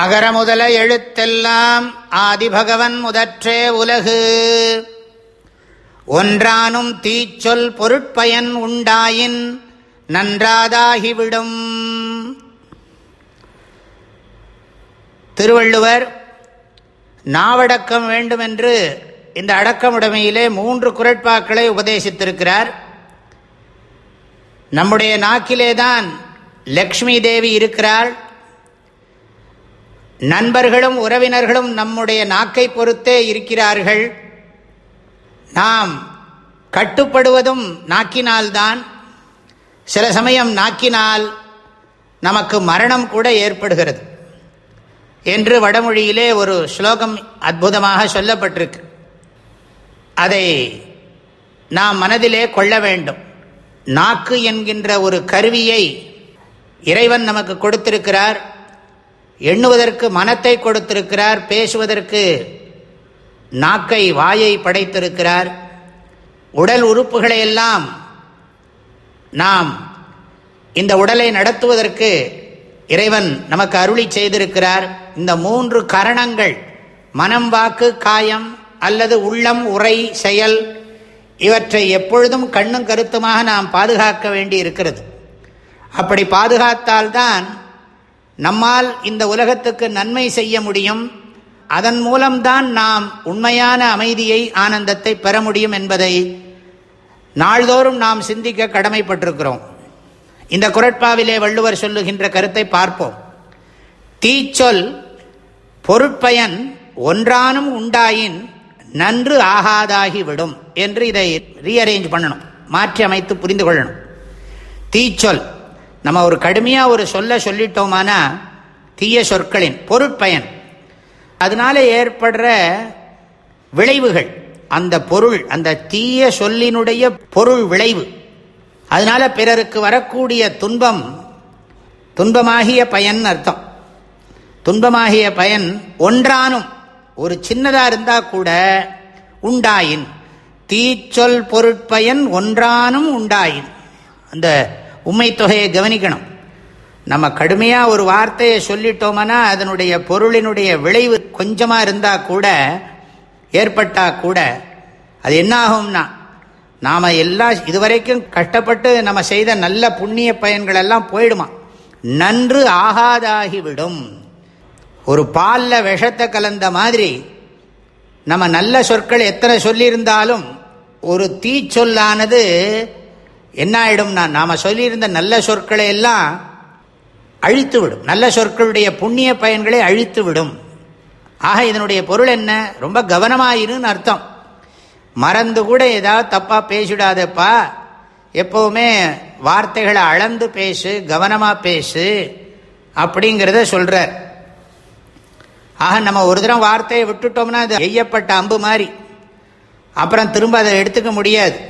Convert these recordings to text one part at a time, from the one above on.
அகர முதல எழுத்தெல்லாம் ஆதிபகவன் முதற்றே உலகு. ஒன்றானும் தீச்சொல் பொருட்பயன் உண்டாயின் நன்றாதாகிவிடும். திருவள்ளுவர் நாவடக்கம் வேண்டுமென்று இந்த அடக்கமுடைமையிலே மூன்று குரட்பாக்களை உபதேசித்திருக்கிறார். நம்முடைய நாக்கிலேதான் லக்ஷ்மி தேவி இருக்கிறாள். நண்பர்களும் உறவினர்களும் நம்முடைய நாக்கை பொறுத்தே இருக்கிறார்கள். நாம் கட்டுப்படுவதும் நாக்கினால்தான். சில சமயம் நாக்கினால் நமக்கு மரணம் கூட ஏற்படுகிறது. என்று வடமொழியிலே ஒரு ஸ்லோகம் அற்புதமாக சொல்லப்பட்டிருக்கு. அதை நாம் மனதிலே கொள்ள வேண்டும். நாக்கு என்கின்ற ஒரு கருவியை இறைவன் நமக்கு கொடுத்திருக்கிறார். எண்ணுவதற்கு மனத்தை கொடுத்திருக்கிறார் பேசுவதற்கு நாக்கை வாயை படைத்திருக்கிறார். உடல் உறுப்புகளை எல்லாம் நாம் இந்த உடலை நடத்துவதற்கு இறைவன் நமக்கு அருளி செய்திருக்கிறார். இந்த மூன்று கரணங்கள் மனம் வாக்கு காயம் அல்லது உள்ளம் உரை செயல் இவற்றை எப்பொழுதும் கண்ணும் கருத்துமாக நாம் பாதுகாக்க வேண்டி இருக்கிறது அப்படி பாதுகாத்தால்தான் நம்மால் இந்த உலகத்துக்கு நன்மை செய்ய முடியும். அதன் மூலம்தான் நாம் உண்மையான அமைதியை ஆனந்தத்தை பெற முடியும் என்பதை நாள்தோறும் நாம் சிந்திக்க கடமைப்பட்டிருக்கிறோம். இந்த குரட்பாவிலே வள்ளுவர் சொல்லுகின்ற கருத்தை பார்ப்போம். தீச்சொல் பொருட்பயன் ஒன்றானும் உண்டாயின் நன்று ஆகாதாகிவிடும் என்று இதை ரீஅரேஞ்ச் பண்ணணும். மாற்றி அமைத்து புரிந்து கொள்ளணும். தீச்சொல் நம்ம ஒரு கடுமையாக ஒரு சொல்ல சொல்லிட்டோமானா தீய சொற்களின் பொருட்பயன். அதனால ஏற்படுற விளைவுகள் அந்த பொருள் அந்த தீய சொல்லினுடைய பொருள் விளைவு. அதனால பிறருக்கு வரக்கூடிய துன்பம் துன்பமாகிய பயன் அர்த்தம். துன்பமாகிய பயன் ஒன்றானும் ஒரு சின்னதாக இருந்தால் கூட உண்டாயின். தீச்சொல் பொருட்பயன் ஒன்றானும் உண்டாயின். அந்த உண்மை தொகையை கவனிக்கணும். நம்ம கடுமையாக ஒரு வார்த்தையை சொல்லிட்டோம்னா அதனுடைய பொருளினுடைய விளைவு கொஞ்சமாக இருந்தால் கூட ஏற்பட்டால் கூட அது என்ன ஆகும்னா நாம் எல்லாம் இதுவரைக்கும் கஷ்டப்பட்டு நம்ம செய்த நல்ல புண்ணிய பயன்கள் எல்லாம் போயிடுமா? நன்று ஆகாதாகிவிடும். ஒரு பாலில் விஷத்தை கலந்த மாதிரி நம்ம நல்ல சொற்கள் எத்தனை சொல்லியிருந்தாலும் ஒரு தீச்சொல்லானது என்ன ஆயிடும்னா நாம் சொல்லியிருந்த நல்ல சொற்களை எல்லாம் அழித்து விடும் நல்ல சொற்களுடைய புண்ணிய பயன்களை அழித்து விடும் ஆக இதனுடைய பொருள் என்ன? ரொம்ப கவனமாயிருன்னு அர்த்தம். மறந்து கூட ஏதாவது தப்பாக பேசிடாதப்பா. எப்போவுமே வார்த்தைகளை அளந்து பேசு கவனமாக பேசு அப்படிங்கிறத சொல்கிறார் ஆக நம்ம ஒரு தரம் வார்த்தையை விட்டுட்டோம்னா அது எய்யப்பட்ட அம்பு மாதிரி. அப்புறம் திரும்ப அதை எடுத்துக்க முடியாது.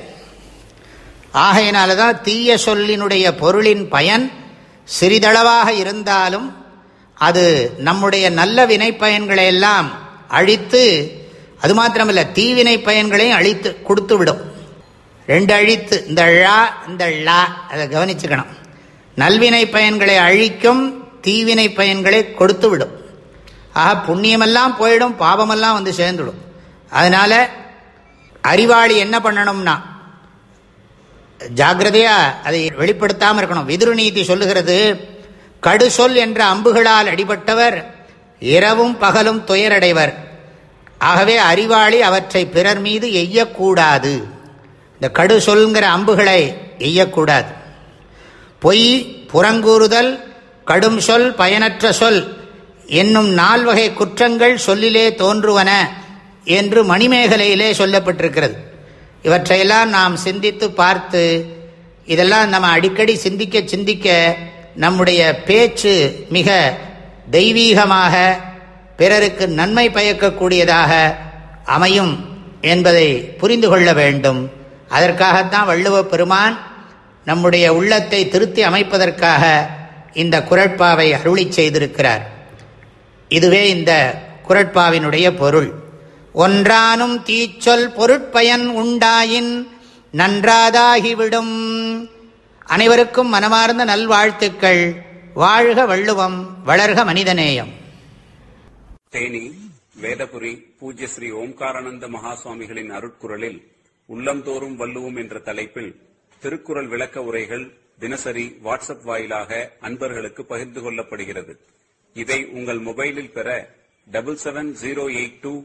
ஆகையினால தான் தீய சொல்லினுடைய பொருளின் பயன் சிறிதளவாக இருந்தாலும் அது நம்முடைய நல்ல வினை பயன்களை எல்லாம் அழித்து அது மாத்திரமில்லை தீவினை பயன்களையும் அழித்து கொடுத்து விடும் ரெண்டு அழித்து இந்த ழா இந்த ழா அதை கவனிச்சுக்கணும். நல்வினை பயன்களை அழிக்கும் தீவினை பயன்களை கொடுத்து விடும் ஆக புண்ணியமெல்லாம் போயிடும் பாவமெல்லாம் வந்து சேர்ந்துடும் அதனால் அறிவாளி என்ன பண்ணணும்னா ஜாகிரதையா அதை வெளிப்படுத்தாமல் இருக்கணும். விதுரு நீதி சொல்லுகிறது கடு சொல் என்ற அம்புகளால் அடிபட்டவர் இரவும் பகலும் துயரடைவர். ஆகவே அறிவாளி அவற்றை பிறர் மீது எய்யக்கூடாது. இந்த கடு சொல்கிற அம்புகளை எய்யக்கூடாது. பொய் புறங்கூறுதல் கடும் சொல் பயனற்ற சொல் என்னும் நால்வகை குற்றங்கள் சொல்லிலே தோன்றுவன என்று மணிமேகலையிலே சொல்லப்பட்டிருக்கிறது. இவற்றையெல்லாம் நாம் சிந்தித்து பார்த்து இதெல்லாம் நம்ம அடிக்கடி சிந்திக்க சிந்திக்க நம்முடைய பேச்சு மிக தெய்வீகமாக பிறருக்கு நன்மை பயக்கக்கூடியதாக அமையும் என்பதை புரிந்து கொள்ள வேண்டும். அதற்காகத்தான் வள்ளுவ பெருமான் நம்முடைய உள்ளத்தை திருத்தி அமைப்பதற்காக இந்த குரட்பாவை அருளி செய்திருக்கிறார். இதுவே இந்த குரட்பாவினுடைய பொருள். ஒன்றானும் தீச்சொல் பொருட்பயன் உண்டாயின் நன்றாதாகிவிடும். அனைவருக்கும் மனமார்ந்த நல்வாழ்த்துக்கள். வாழ்க வள்ளுவம் வளர்க மனிதநேயம். தேனி வேதபுரி பூஜ்ய ஸ்ரீ ஓம்காரானந்த மகாசுவாமிகளின் அருட்குரலில் உள்ளந்தோறும் வள்ளுவோம் என்ற தலைப்பில் திருக்குறள் விளக்க உரைகள் தினசரி வாட்ஸ்அப் வாயிலாக அன்பர்களுக்கு பகிர்ந்து கொள்ளப்படுகிறது. இதை உங்கள் மொபைலில் பெற double seven zero eight two